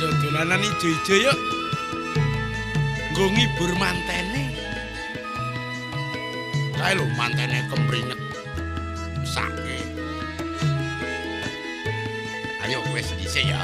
padha dolanan ijo-ijo yuk. Nggo ngibur mantene. Kae lho mantene kemringet. Sake. Ayo wis dhisik ya.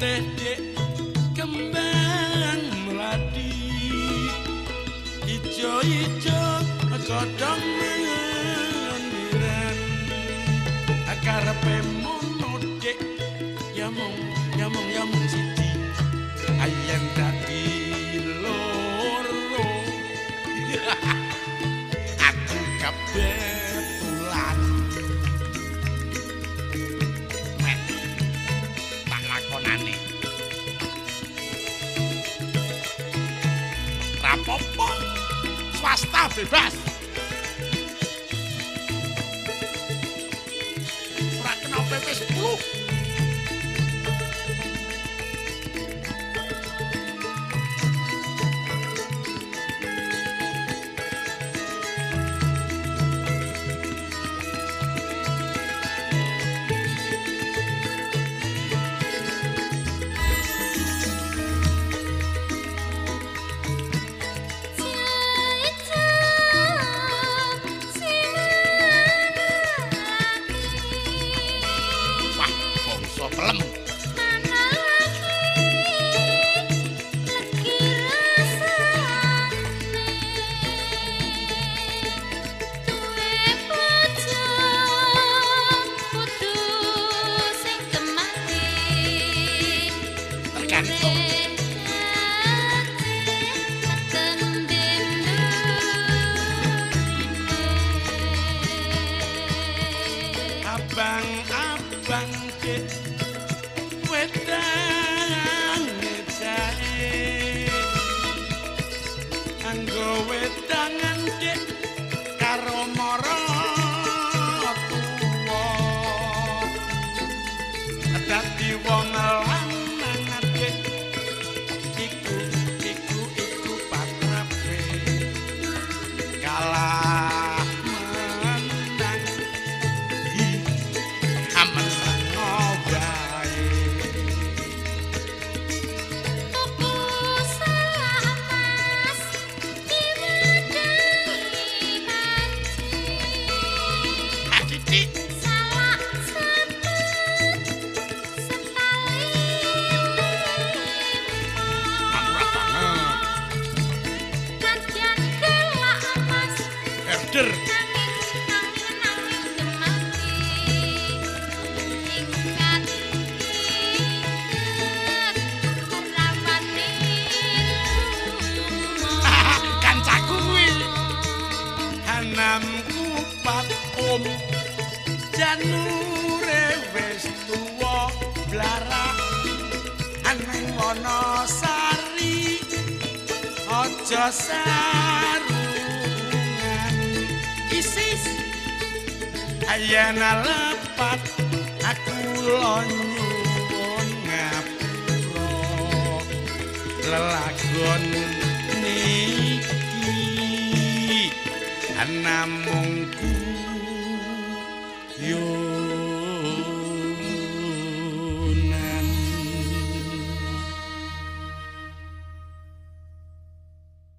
Dek kembang melati. Ijo ijo godhong mendiran karepe mono dek ya mung ya mung ya mung siji. Ayen dadi loro. Aku kebetulan stop it, fast. Bangsa pelem tergantung herder kancaku kuwi. Hanam kupat om. Janure wis tuwa blarak aneng wonosari. Aja sarungan Ayana lepat aku lonyuon ngapro lelagon niki anamungku yo